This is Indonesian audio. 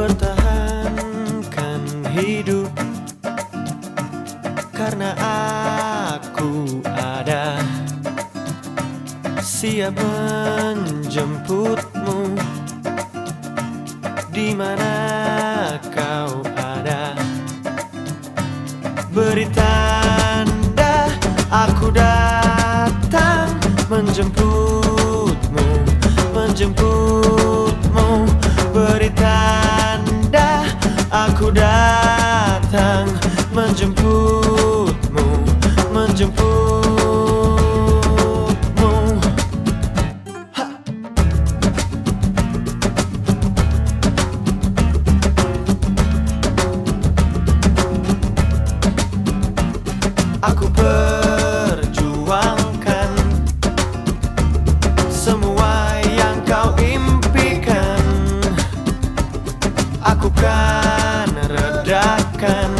Pertahankan hidup Karena aku ada. Siap menjemputmu di mana kau ada. Beri tanda aku datang menjemputmu Menjemputmu. Beri tanda aku datang menjemputmu Menjemputmu. Aku perjuangkan Aku kan redakan